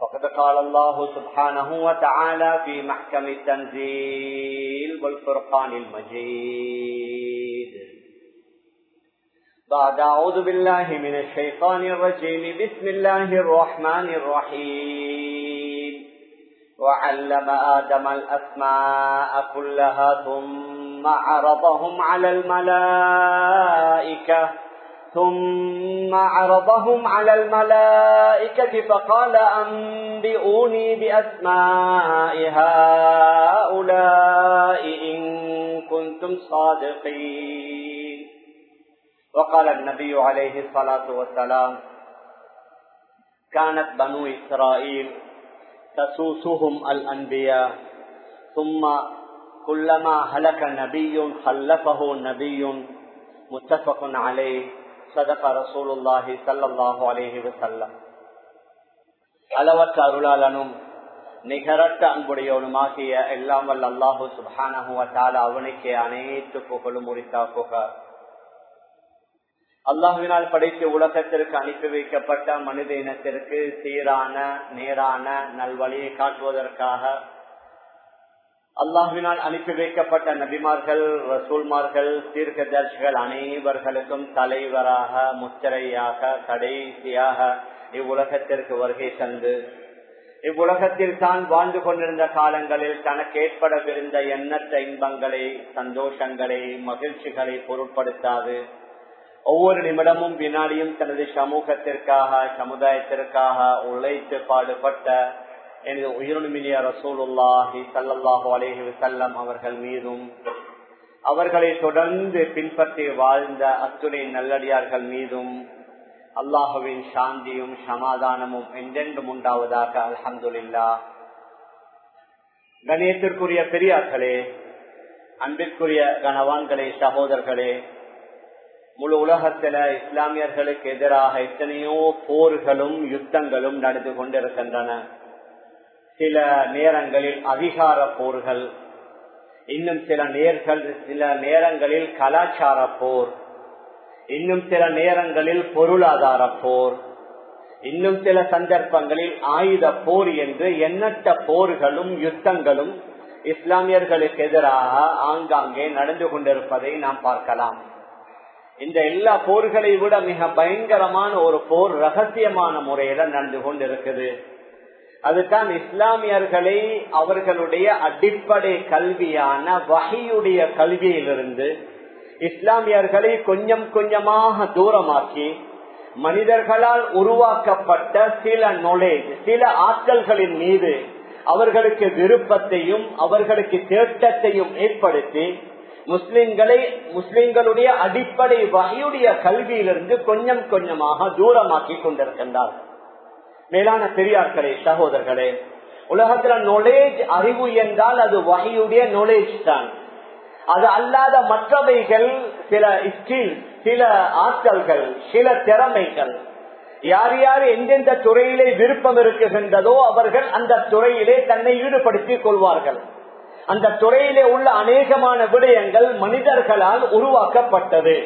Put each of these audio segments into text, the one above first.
فقد قال الله سبحانه وتعالى في محكم التنزيل والفرقان المجيد. بعد أعوذ بالله من الشيطان الرجيم. بسم الله الرحمن الرحيم. وعلم آدم الأسماء كلها ثم عرضهم على الملائكة. ثم عرضهم على الملائكة فقال أنبئوني بأسماء هؤلاء إن كنتم صادقين. وقال النبي عليه الصلاة والسلام كانت بنو إسرائيل تسوسهم الأنبياء ثم كلما هلك نبي خلفه نبي متفق عليه. சதக ரசூலுல்லாஹி சல்லாஹு அலேஹி வசல்லம் அளவற்ற அருளாளனும் நிகரற்ற அன்புடையவனுமாகிய எல்லாம் வல்ல அல்லாஹு சுபானகுவத்தால் அவனுக்கே அனைத்து புகழும் உரித்தா புக அல்லாஹுவினால் படைத்து உலகத்திற்கு அனுப்பி வைக்கப்பட்ட மனித இனத்திற்கு சீரான நேரான நல்வழியை காட்டுவதற்காக அல்லாஹுவினால் அனுப்பி வைக்கப்பட்ட நபிமார்கள் ரசூல்மார்கள் தீர்க்கதர்சிகள் அனைவர்களுக்கும் தலைவராக முத்திரையாக கடைசியாக இவ்வுலகத்திற்கு வருகை தந்து இவ்வுலகத்தில் தான் வாழ்ந்து கொண்டிருந்த காலங்களில் தனக்கு ஏற்படவிருந்த எண்ணற்ற இன்பங்களை சந்தோஷங்களை மகிழ்ச்சிகளை பொருட்படுத்தாது. ஒவ்வொரு நிமிடமும் வினாடியும் தனது சமூகத்திற்காக சமுதாயத்திற்காக உழைத்து பாடுபட்ட எனது உயிரினுமினிய ரசூலுல்லாஹி சல்லல்லாஹு அலேஹி வசல்லம் அவர்கள் மீதும். அவர்களை தொடர்ந்து பின்பற்றி வாழ்ந்த அத்துணை நல்லடியார்கள் மீதும் அல்லாஹுவின் சாந்தியும் சமாதானமும் என்றென்றும் உண்டாவதாக அலமதுல்லா கணியத்திற்குரிய பெரியார்களே அன்பிற்குரிய கணவான்களே சகோதரர்களே முழு உலகத்தில இஸ்லாமியர்களுக்கு எதிராக எத்தனையோ போர்களும் யுத்தங்களும் நடந்து கொண்டிருக்கின்றன. சில நேரங்களில் அதிகார போர்கள் இன்னும் சில நேர்கள் சில நேரங்களில் கலாச்சார போர் இன்னும் சில நேரங்களில் பொருளாதார போர் இன்னும் சில சந்தர்ப்பங்களில் ஆயுத போர் என்று எண்ணற்ற போர்களும் யுத்தங்களும் இஸ்லாமியர்களுக்கு எதிராக ஆங்காங்கே நடந்து கொண்டிருப்பதை நாம் பார்க்கலாம். இந்த எல்லா போர்களை விட மிக பயங்கரமான ஒரு போர் ரகசியமான முறையில நடந்து கொண்டிருக்குது. அதுதான் இஸ்லாமியர்களை அவர்களுடைய அடிப்படை கல்வியான வகையுடைய கல்வியிலிருந்து இஸ்லாமியர்களை கொஞ்சம் கொஞ்சமாக தூரமாக்கி மனிதர்களால் உருவாக்கப்பட்ட சில நொலேஜ் சில ஆட்கள்களின் மீது அவர்களுக்கு விருப்பத்தையும் அவர்களுக்கு தேட்டத்தையும் ஏற்படுத்தி முஸ்லிம்களை முஸ்லிம்களுடைய அடிப்படை வகையுடைய கல்வியிலிருந்து கொஞ்சம் கொஞ்சமாக தூரமாக்கி கொண்டிருக்கின்றார்கள். மேலான பெரியார்களே சகோதரர்களே உலகத்துல நொலேஜ் அறிவு என்றால் அது வகையுடைய நொலேஜ் தான். அது அல்லாத மற்றவைகள் சில ஸ்கில் சில ஆற்றல்கள் சில திறமைகள். யார் யார் எந்தெந்த துறையிலே விருப்பம் இருக்குகின்றதோ அவர்கள் அந்த துறையிலே தன்னை ஈடுபடுத்திக் கொள்வார்கள். அந்த துறையிலே உள்ள அநேகமான விடயங்கள் மனிதர்களால் உருவாக்கப்பட்டது.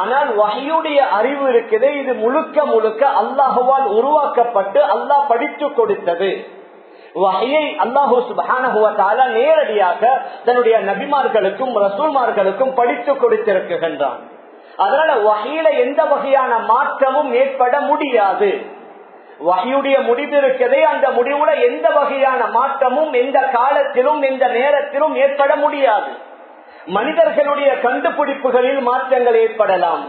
ஆனால் வகையுடைய அறிவு இருக்குது இது முழுக்க முழுக்க அல்லாஹுவால் உருவாக்கப்பட்டு அல்லாஹ் படித்து கொடுத்தது. வகையை அல்லாஹூ சுபான நேரடியாக தன்னுடைய நபிமார்களுக்கும் ரசூல்மார்களுக்கும் படித்து கொடுத்திருக்கின்றான். அதனால வகையில எந்த வகையான மாற்றமும் ஏற்பட முடியாது. வகையுடைய முடிவு இருக்கதே அந்த முடிவுல எந்த வகையான மாற்றமும் எந்த காலத்திலும் எந்த நேரத்திலும் ஏற்பட முடியாது. மனிதர்களுடைய கண்டுபிடிப்புகளில் மாற்றங்கள் ஏற்படலாம்.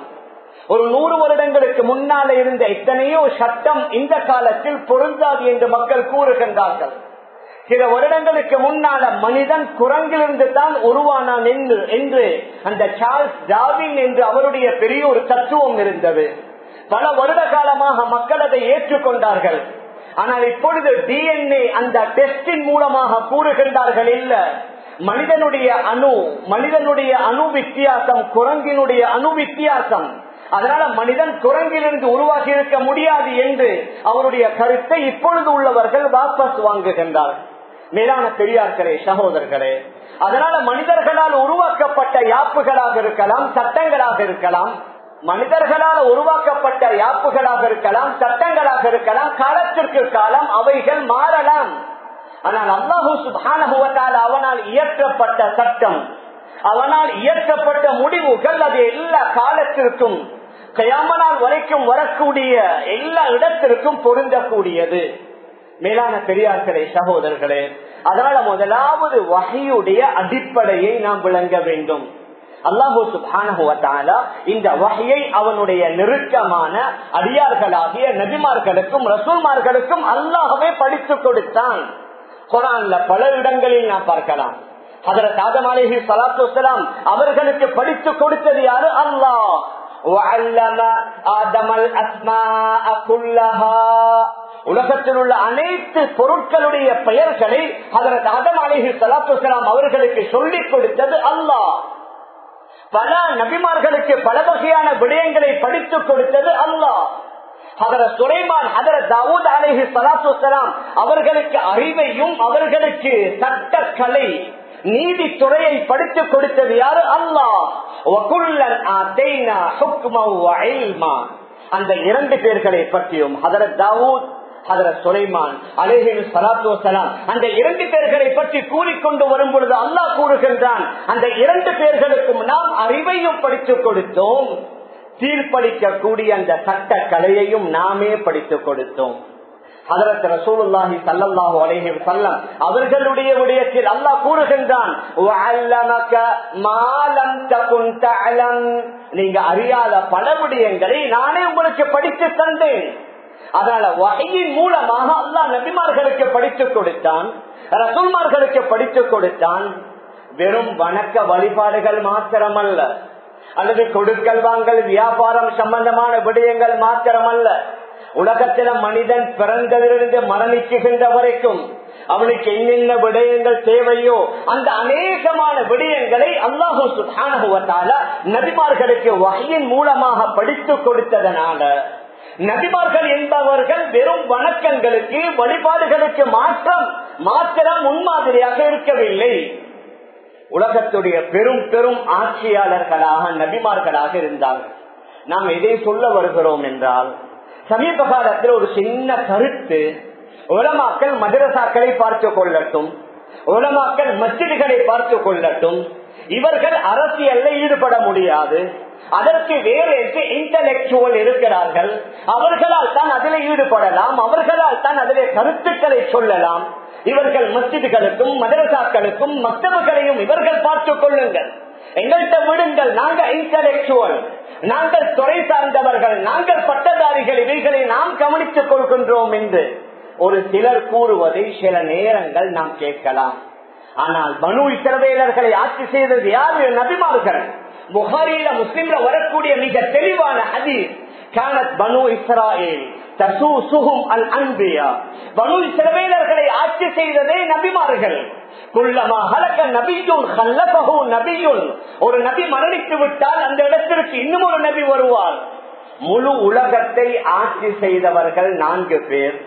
ஒரு நூறு வருடங்களுக்கு முன்னால இருந்த எத்தனையோ சட்டம் இந்த காலத்தில் பொருந்தாது என்று மக்கள் கூறுகின்றார்கள். சில வருடங்களுக்கு முன்னால மனிதன் குரங்கிலிருந்து தான் உருவானான் என்று என்று அந்த சார்ல்ஸ் டாவின் என்று அவருடைய பெரிய ஒரு தத்துவம் இருந்தது. பல வருட காலமாக மக்கள் அதை ஏற்றுக்கொண்டார்கள். ஆனால் இப்பொழுது டிஎன்ஏ அந்த டெஸ்டின் மூலமாக கூறுகின்றார்கள் இல்ல. மனிதனுடைய அணு மனிதனுடைய அணு வித்தியாசம் குரங்கினுடைய அணு வித்தியாசம். அதனால மனிதன் குரங்கிலிருந்து உருவாக்கி இருக்க முடியாது என்று அவருடைய கருத்தை இப்பொழுது உள்ளவர்கள் வாபஸ் வாங்குகின்றார் மேலான பெரியார்களே சகோதரர்களே அதனால மனிதர்களால் உருவாக்கப்பட்ட யாப்புகளாக இருக்கலாம் சட்டங்களாக இருக்கலாம் மனிதர்களால் உருவாக்கப்பட்ட யாப்புகளாக இருக்கலாம் சட்டங்களாக இருக்கலாம் காலத்திற்கு காலம் அவைகள் மாறலாம். ஆனால் அல்லாஹூ சுபானுவத்தால் அவனால் இயற்றப்பட்ட சட்டம் அவனால் இயற்றப்பட்ட முடிவுகள் அது எல்லா காலத்திற்கும் கயாமனால் வரைக்கும் வரக்கூடிய எல்லா இடத்திற்கும் பொருந்தக்கூடியது. மேலான பெரியார்களே சகோதரர்களே அதனால முதலாவது வகையுடைய அடிப்படையை நாம் விளங்க வேண்டும். அல்லாஹூ சுபானுவத்தால இந்த வகையை அவனுடைய நெருக்கமான அடியார்களாகிய நபிமார்களுக்கும் ரசூல்மார்களுக்கும் அல்லாஹவே படித்துக் கொடுத்தான். குரான்ல பல இடங்களில் நாம் பார்க்கலாம். அதர ஆதம் அலேஹி சலாத்து வலாம் அவர்களுக்கு படித்து கொடுத்தது யாரு? அல்லாஹ். உலகத்தில் உள்ள அனைத்து பொருட்களுடைய பெயர்களை அதற்கு அதம் அலேஹி சலாத்து வலாம் அவர்களுக்கு சொல்லிக் கொடுத்தது அல்லாஹ். பல நபிமார்களுக்கு பல வகையான விடயங்களை படித்துக் கொடுத்தது அல்லாஹ். சுலைமான் அதர தாவூத் அலேஹி சலாத்து அவர்களுக்கு அறிவையும் அவர்களுக்கு சட்டக்கலை நீதித்துறையை படித்துக் கொடுத்தது யாரு? அல்லாஹ். அந்த இரண்டு பேர்களை பற்றியும் ஹதரத் தாவூத் ஹதரத் சுலைமான் அலேஹின் சலாத்து வசலாம் அந்த இரண்டு பேர்களை பற்றி கூறிக்கொண்டு வரும் பொழுது அல்லாஹ் கூறுகின்றான் அந்த இரண்டு பேர்களுக்கும் நாம் அறிவையும் படித்துக் கொடுத்தோம். தீர்ப்பளிக்கக்கூடிய அந்த சட்ட கலையையும் நாமே படித்துக் கொடுத்தோம். அதற்கு ரசூலுல்லாஹி சல்லல்லாஹு அலைஹி வஸல்லம் அவர்களுடைய விடயத்தில் அல்லாஹ் கூறுகின்றான் நீங்க அறியாத பல விடயங்களை நானே உங்களுக்கு படித்து தந்தேன். அதனால வகையின் மூலமாக அல்லாஹ் நபிமார்களுக்கு படித்துக் கொடுத்தான் ரசூல்மார்களுக்கு படித்துக் கொடுத்தான். வெறும் வணக்க வழிபாடுகள் மாத்திரமல்ல அல்லது கொடுக்கல் வாங்கல் வியாபாரம் சம்பந்தமான விடயங்கள் மாத்திரமல்ல. உலகத்தில மனிதன் பிறந்ததிலிருந்து மரணிக்குகின்ற வரைக்கும் அவனுக்கு என்னென்ன விடயங்கள் தேவையோ அந்த அநேகமான விடயங்களை அல்லாஹூத்தால நபிமார்களுக்கு வகையின் மூலமாக படித்து கொடுத்ததனால நபிமார்கள் என்பவர்கள் வெறும் வணக்கங்களுக்கு வழிபாடுகளுக்கு மாற்றம் மாத்திரம் முன்மாதிரியாக இருக்கவில்லை. உலகத்துடைய பெரும் பெரும் ஆட்சியாளர்களாக நபிமார்களாக இருந்தார்கள். நாம் எதை சொல்ல வருகிறோம் என்றால் சமீப காலத்தில் ஒரு சின்ன கருத்து உலமாக்கள் மதரசாக்களை பார்த்து கொள்ளட்டும் உலமாக்கள் மச்சிடுகளை பார்த்து கொள்ளட்டும் இவர்கள் அரசியல்ல ஈடுபட முடியாது அதற்கு வேறு இன்டலெக்சுவல் இருக்கிறார்கள் அவர்களால் தான் அதில் ஈடுபடலாம் அவர்களால் தான் அதிலே கருத்துக்களை சொல்லலாம் இவர்கள் மஸ்ஜிதுகளுக்கும் மதரசாக்களுக்கும் மக்தபுகளையும் இவர்கள் பார்த்துக் கொள்ளுங்கள். எங்கள்கிட்ட விடுங்கள் நாங்கள் இன்டலெக்சுவல் நாங்கள் துறை சார்ந்தவர்கள் நாங்கள் பட்டதாரிகள் இவைகளை நாம் கவனித்துக் கொள்கின்றோம் என்று. ஒரு சிலர் கூறுவதை சில நேரங்கள் நாம் கேட்கலாம். ஆனால் மனு இஸ்ரவேலர்களை ஆட்சி செய்தது யார்? நபிமார்கள். முஹாரியில முஸ்லிம்ல வரக்கூடிய மிக தெளிவான அதிர் كانت بنو இஸ்ராயேல் தசூசுஹும் அல் அன்பியா பனு இஸ்ரவேலர்களை ஆட்சி செய்ததே நபிமார்கள். குள்ளமா ஹலக்க நபியுன் ஹல்லபஹு நபியுன் ஒரு நபி மரணித்து விட்டால் அந்த இடத்திற்கு இன்னும் ஒரு நபி வருவார். முழு உலகத்தை ஆட்சி செய்தவர்கள் நான்கு பேர்.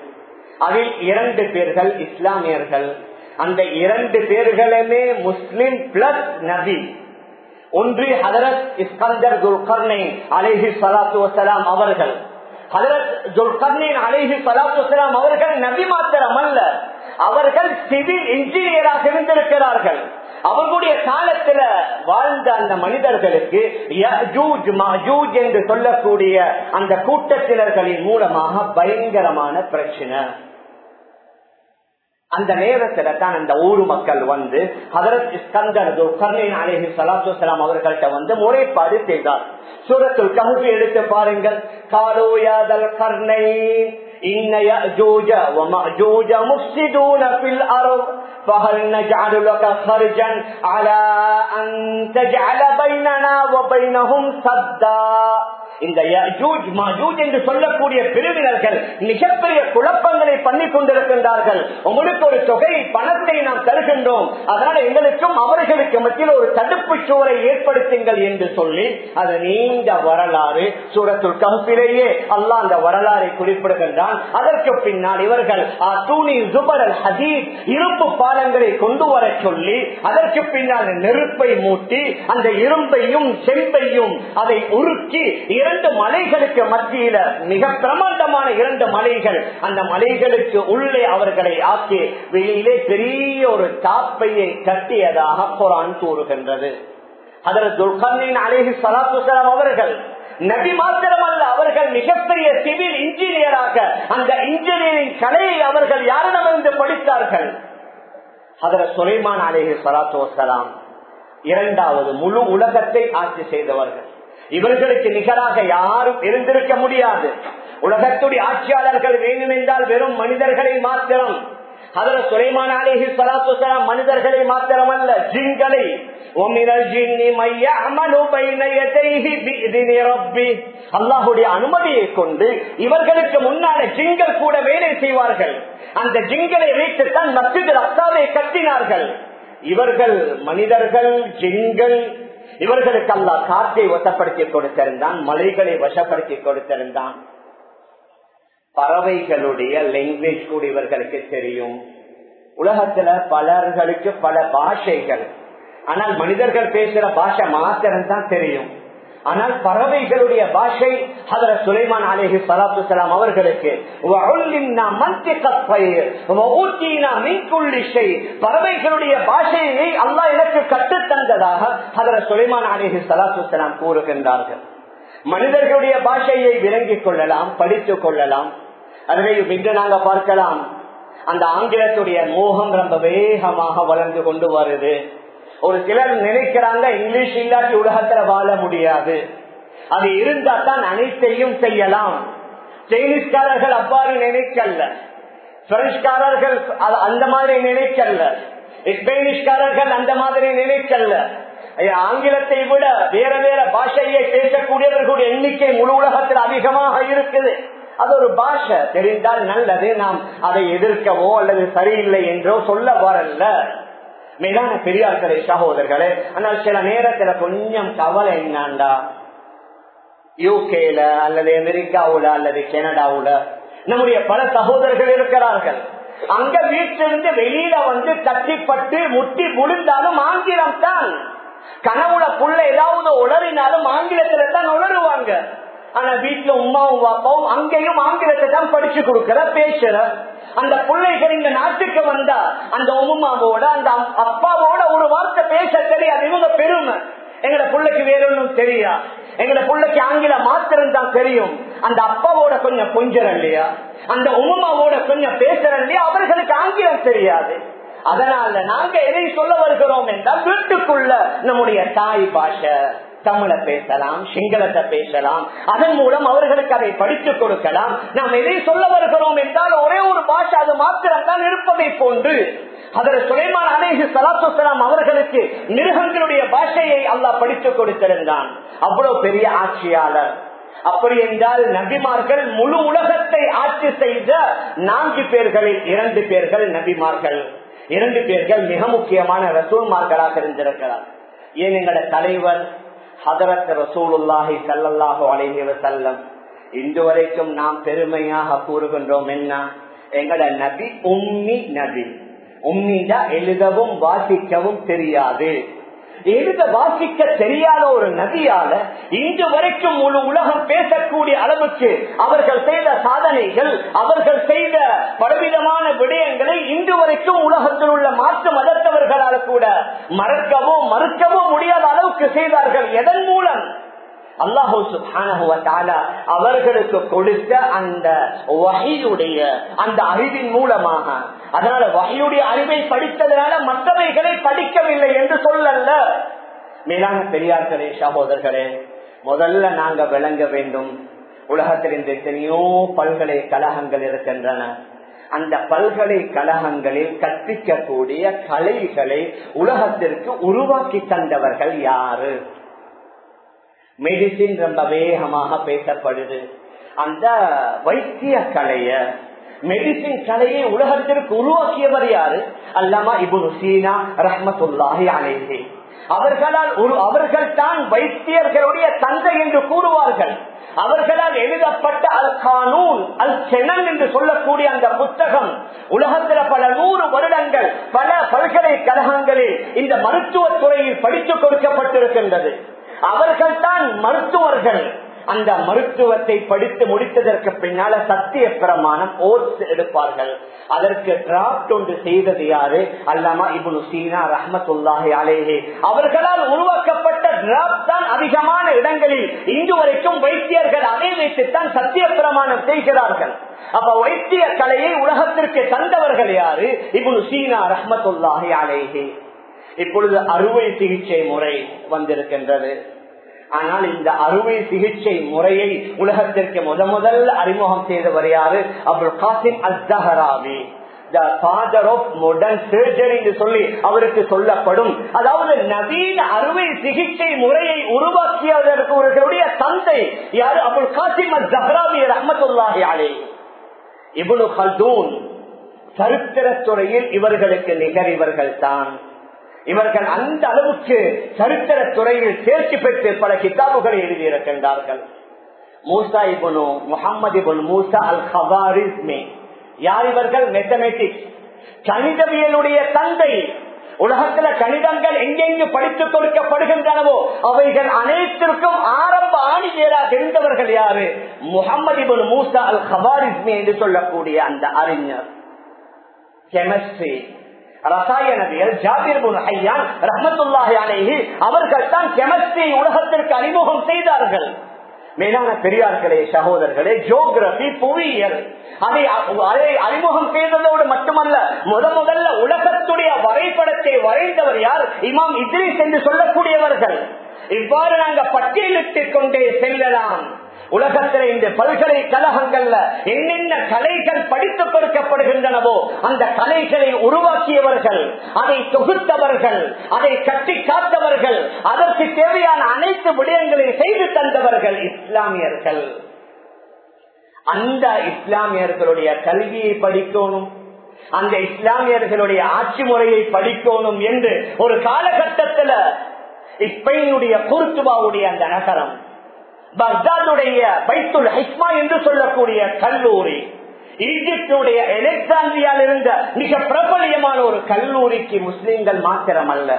அதில் இரண்டு பேர்கள் இஸ்லாமியர்கள். அந்த இரண்டு பேர்களுமே முஸ்லிம் பிளஸ் நபி. ஒன்று ஹதரத் இஸ்கந்தர் துல்கர்னைன் அலேஹி சலாத்து வசலாம் அவர்கள். ஹதரத் துல்கர்னின் அலேஹி சலாத்து வசலாம் அவர்கள் நபி மாத்திரம் அல்ல. அவர்கள் சிவில் இன்ஜினியராக இருந்திருக்கிறார்கள். அவர்களுடைய காலத்துல வாழ்ந்த அந்த மனிதர்களுக்கு என்று சொல்லக்கூடிய அந்த கூட்டத்தினர்களின் மூலமாக பயங்கரமான பிரச்சனை. அந்த நேரத்துல தான் அந்த ஊர் மக்கள் வந்து ஹதரத் இஸ்கந்தர் கர்ணின் அலேஹி சலாத்து வலாம் அவர்கள்ட்ட வந்து முறைப்பாடு செய்தார். சூரத்துல் கஹுஃபி எடுத்து பாருங்கள். காலோயாதல் கர்ணை إن இந்த என்று சொல்லக்கூடிய பிரிவினர்கள் மிகப்பெரிய குழப்பங்களை பண்ணி கொண்டிருக்கின்றார்கள். உங்களுக்கு ஒரு தொகை பணத்தை நாம் தருகின்றோம். அதனால எங்களுக்கும் அவர்களுக்கு மத்தியில் ஒரு தடுப்பு சுவரை ஏற்படுத்துங்கள் என்று சொல்லி அது நீண்ட வரலாறு சூரத்துள் ககுப்பிலேயே அல்லாஹ் அந்த வரலாறை குறிப்பிடுகின்றான். அதற்கு பின்னால் இவர்கள் இருப்பு பாலங்களை கொண்டு வர சொல்லி அதற்கு பின்னால் நெருப்பை மூட்டி அந்த இரும்பையும் செம்பையும் அதை உருக்கி இரண்டு மலைகளுக்கு மத்தியில மிக பிரமாண்டமான இரண்டு மலைகள். அந்த மலைகளுக்கு உள்ளே அவர்களை ஆக்கி வெளியிலே பெரிய ஒரு தாப்பையை கட்டியதாக குரான் கூறுகின்றது. அதற்கு துல்கர்னின் அலேஹி சலாத்துசலாம் அவர்கள் நபி மாத்திரமல்ல அவர்கள் மிகப்பெரிய சிவில் இன்ஜினியராக அந்த இன்ஜினியரிங் கலையை அவர்கள் யாரிடமிருந்து படித்தார்கள்? அதர சுலைமான் அலேஹி சலாத்து வசலாம் இரண்டாவது முழு உலகத்தை ஆட்சி செய்தவர்கள். இவர்களுக்கு நிகராக யாரும் இருந்திருக்க முடியாது. உலகத்துடைய ஆட்சியாளர்கள் வேண்டும் என்றால் வெறும் மனிதர்களை மாத்திரம் அதில் சுலைமான் அலேஹி சலாத்து மனிதர்களை மாத்திரமல்ல ஜிங்களை அல்லாஹுடைய அனுமதியை கொண்டு இவர்களுக்கு முன்னால ஜிங்கள் கூட வேலை செய்வார்கள். அந்த ஜிங்களை வைத்துத்தான் மத்திய ரத்தாவை கட்டினார்கள். இவர்கள் மனிதர்கள் ஜிங்கள் இவர்களுக்கு அல்லா காற்றை வசப்படுத்தி கொடுத்திருந்தான் மலைகளை வசப்படுத்தி கொடுத்திருந்தான். பறவைகளுடைய லாங்குவேஜ் கூட இவர்களுக்கு தெரியும். உலகத்துல பலர்களுக்கு பல பாஷைகள். ஆனால் மனிதர்கள் பேசுற பாஷை மாத்திரம் தான் தெரியும். ஆனால் பறவைகளுடைய பாஷை அதர சுலைமான் அலேஹி சலாத்து சலாம் அவர்களுக்கு பறவைகளுடைய பாஷையை அல்லாஹ் எனக்கு கற்றுத்தந்ததாக அதர சுலைமான் அலேஹி சலாத்து சலாம் கூறுகின்றார்கள். மனிதர்களுடைய பாஷையை விளங்கிக் கொள்ளலாம் படித்துக் கொள்ளலாம். அதனையும் இன்று நாங்கள் பார்க்கலாம் அந்த ஆங்கிலத்துடைய மோகம் ரொம்ப வேகமாக வளர்ந்து கொண்டு வருது. ஒரு சிலர் நினைக்கிறாங்க இங்கிலீஷ் இல்லாட்டி உலகத்துல வாழ முடியாது. அது இருந்தா தான் அனைத்தையும் செய்யலாம். சைனீஸ்காரர்கள் அவ்வாறு நினைக்கல்ல பிரெஞ்சுக்காரர்கள் அந்த மாதிரி நினைக்கல்ல ஸ்பெயினிஷ்காரர்கள் அந்த மாதிரி நினைக்கல்ல ஆங்கிலத்தை விட வேற வேற பாஷையை பேசக்கூடியவர்களுடைய எண்ணிக்கை முழு உலகத்தில் அதிகமாக இருக்குது. அது ஒரு பாஷை. தெரிந்தால் நல்லது. நாம் அதை எதிர்க்கவோ அல்லது சரியில்லை என்றோ சொல்ல வரல. மேலான பெரியார்களே சகோதரர்களே ஆனால் சில நேரத்துல கொஞ்சம் கவலை என்னாண்டா? யூகேல அல்லது அமெரிக்காவுல அல்லது கனடாவுல நம்முடைய பல சகோதரர்கள் இருக்கிறார்கள். அங்க வீட்டிலிருந்து வெளியில வந்து தட்டிப்பட்டு முட்டி முழுந்தாலும் ஆங்கிலம் தான். கனவுல புள்ள ஏதாவது உளறினாலும் ஆங்கிலத்துல தான் உளருவாங்க ஆனா வீட்டுல உமாவும் பாப்பாவும் அங்கேயும் ஆங்கிலத்தை தான் படிச்சு கொடுக்கற பேசுற. அந்த பிள்ளைகள் இந்த நாட்டுக்கு வந்தா அந்த உமாவோட அந்த அப்பாவோட ஒரு வார்த்தை பேச தெரியாது இவங்க பெருமை. எங்கட பிள்ளைக்கு வேற ஒன்றும் தெரியா? எங்கட பிள்ளைக்கு ஆங்கிலம் மாத்திரம் தான் தெரியும். அந்த அப்பாவோட கொஞ்சம் கொஞ்சம் இல்லையா? அந்த உமாவோட கொஞ்சம் பேசுறேன் இல்லையா? அவர்களுக்கு ஆங்கிலம் தெரியாது. அதனால நாங்க எதை சொல்ல வருகிறோம் என்றால் வீட்டுக்குள்ள நம்முடைய தாய் பாஷை. தமிழ பேசலாம் சிங்களத்தை பேசலாம். அதன் மூலம் அவர்களுக்கு அதை படித்துக் கொடுக்கலாம். நாம் எதை சொல்ல வருகிறோம் என்றால் ஒரே ஒரு பாஷை அது மாத்திரம்தான் இருப்பதை போன்று அதில் சுலைமான் அலேஹி சலாத்துலாம் அவர்களுக்கு மிருகங்களுடைய பாஷையை அல்லாஹ் படித்துக் கொடுத்திருந்தான். அவ்வளவு பெரிய ஆட்சியாளர். அப்படி என்றால் நபிமார்கள் முழு உலகத்தை ஆட்சி செய்த நான்கு பேர்களில் இரண்டு பேர்கள் நபிமார்கள். இரண்டு பேர்கள் மிக முக்கியமான ரசூல்மார்களாக இருந்திருக்கிறார். ஏன் எங்களோட தலைவர் ஹதரத் ரசூலுல்லாஹி சல்லாஹு அலைஹி செல்லம் இன்று வரைக்கும் நாம் பெருமையாக கூறுகின்றோம் என்ன? எங்கட நபி உம்மி நபி. உம்மிதா எழுதவும் வாசிக்கவும் தெரியாது. எழுத வாசிக்க தெரியாத ஒரு நதியால இன்று வரைக்கும் முழு உலகம் பேசக்கூடிய அளவுக்கு அவர்கள் செய்த சாதனைகள் அவர்கள் செய்த பலவிதமான விடயங்களை இன்று வரைக்கும் உலகத்தில் உள்ள மாற்று மதத்தவர்களால் கூட மறக்கவோ மறுக்கவோ முடியாத அளவுக்கு செய்தார்கள். எதன் மூலம்? அல்லாஹூ அவர்களுக்கு கொடுத்த அந்த வகையுடைய அந்த அறிவின் மூலமாக. அதனால வகையுடைய அறிவை படித்ததுனால மற்றவைகளை படிக்கவில்லை என்று சொல்லல்ல. மேலான பெரியார்களே சகோதரர்களே முதல்ல நாங்க விளங்க வேண்டும். உலகத்தில் இந்த எத்தனையோ பல்கலைக்கழகங்கள் இருக்கின்றன. அந்த பல்கலைக்கழகங்களில் கற்பிக்கக்கூடிய கலைகளை உலகத்திற்கு உருவாக்கி தந்தவர்கள் யாரு? மெடிசின் ரொம்ப வேகமாக பேசப்படுது. அந்த வைத்திய கலைய மெடிசின் கலையை உலகத்திற்கு உருவாக்கியவர் யாரு? அல்லாமா இபுனு சீனா ரஹமத்துல்லாஹி அலேஹே. அவர்களால் ஒரு அவர்கள் தான் வைத்தியர்களுடைய தந்தை என்று கூறுவார்கள். அவர்களால் எழுதப்பட்ட அல் கானூன் அல் செனல் என்று சொல்லக்கூடிய அந்த புத்தகம் உலகத்தில் பல நூறு வருடங்கள் பல பல்கலைக்கழகங்களில் இந்த மருத்துவ துறையில் படித்துக் கொடுக்கப்பட்டிருக்கின்றது. அவர்கள் தான் மருத்துவர்கள். அந்த மருத்துவத்தை படித்து முடித்ததற்கு பின்னால சத்திய பிரமாணம் ஓட்ஸ் எடுப்பார்கள். அதற்கு டிராப்ட் ஒன்று செய்தது யாரு? அல்லாமா இபுனு சீனா ரஹமத்துல்லாஹி அலேஹே. அவர்களால் உருவாக்கப்பட்ட டிராப்ட் தான் அதிகமான இடங்களில் இன்று வரைக்கும் வைத்தியர்கள் அதை வைத்துத்தான் சத்திய பிரமாணம் செய்கிறார்கள். அப்ப வைத்திய கலையை உலகத்திற்கு தந்தவர்கள் யாரு? இபுனு சீனா ரஹமத்துல்லாஹி அலேஹே. இப்பொழுது அறுவை சிகிச்சை முறை வந்திருக்கின்றது. ஆனால் இந்த அறுவை சிகிச்சை முறையை உலகத்திற்கு முத முதல்ல அறிமுகம் செய்தவர் யாரு? அப்துல் காசிம் அஸ்தஹராவி த சொல்லி அவருக்கு சொல்லப்படும். அதாவது நவீன அறுவை சிகிச்சை முறையை உருவாக்கியவர்களுடைய தந்தை யாரு? அபுல் காசிம் அஸ்தஹராவி ரஹமத்துல்லாஹி அலே இபுனு ஹல்தூன் சரித்திரத்துறையில் இவர்களுக்கு நிகர் இவர்கள் தான். இவர்கள் அந்த அளவுக்கு சரித்திர துறையில் தேர்ச்சி பெற்று பல கிதாபுகளை எழுதியிருக்கின்றார்கள். மூசா இபுனு முகமது இபுன் மூசா அல் ஹவாரிஸ்மே யார் இவர்கள்? மேத்தமெட்டிக்ஸ் கணிதவியலுடைய தந்தை. உலகத்துல கணிதங்கள் எங்கெங்கு படித்துக் கொடுக்கப்படுகின்றனவோ அவைகள் அனைத்திற்கும் ஆரம்ப ஆணிவேராக இருந்தவர்கள் யாரு? முகமது இபுன் மூசா அல் ஹவாரிஸ்மே என்று சொல்லக்கூடிய அந்த அறிஞர். கெமிஸ்ட்ரி ரசாயனவியல் ஜாபிர் ஹையான் ரஹமத்துல்லாஹி அலேஹி அவர்கள் தான் கெமிஸ்ட்ரி உலகத்திற்கு அறிமுகம் செய்தார்கள். மேலான பெரியார்களே சகோதரர்களே ஜோகிரபி புவியியல் அதை அதை அறிமுகம் செய்ததோடு மட்டுமல்ல முத முதல்ல உலகத்துடைய வரைபடத்தை வரைந்தவர் யார்? இமாம் இத்ரிஸ் என்று சொல்லக்கூடியவர்கள். இவ்வாறு நாங்க பட்டியலிட்டுக் கொண்டே செல்லலாம். உலகத்தில் இந்த பல்கலைக்கழகங்கள்ல என்னென்ன கலைகள் படித்து கொடுக்கப்படுகின்றனவோ அந்த கலைகளை உருவாக்கியவர்கள் அதை தொகுத்தவர்கள் அதை கட்டி காத்தவர்கள் அதற்கு தேவையான அனைத்து விடயங்களை செய்து தந்தவர்கள் இஸ்லாமியர்கள். அந்த இஸ்லாமியர்களுடைய கல்வியை படிக்கணும் அந்த இஸ்லாமியர்களுடைய ஆட்சி முறையை படிக்கணும் என்று ஒரு காலகட்டத்தில் ஸ்பெயினுடைய குருத்துபாவுடைய அந்த நகரம். பக்தாதுடைய பைத்துல் ஹிஸ்மா என்று சொல்லக்கூடிய கல்லூரி. ஈஜிப்டுடைய எலெக்சாண்டியால் இருந்த மிக பிரபலியமான ஒரு கல்லூரிக்கு முஸ்லிம்கள் அல்ல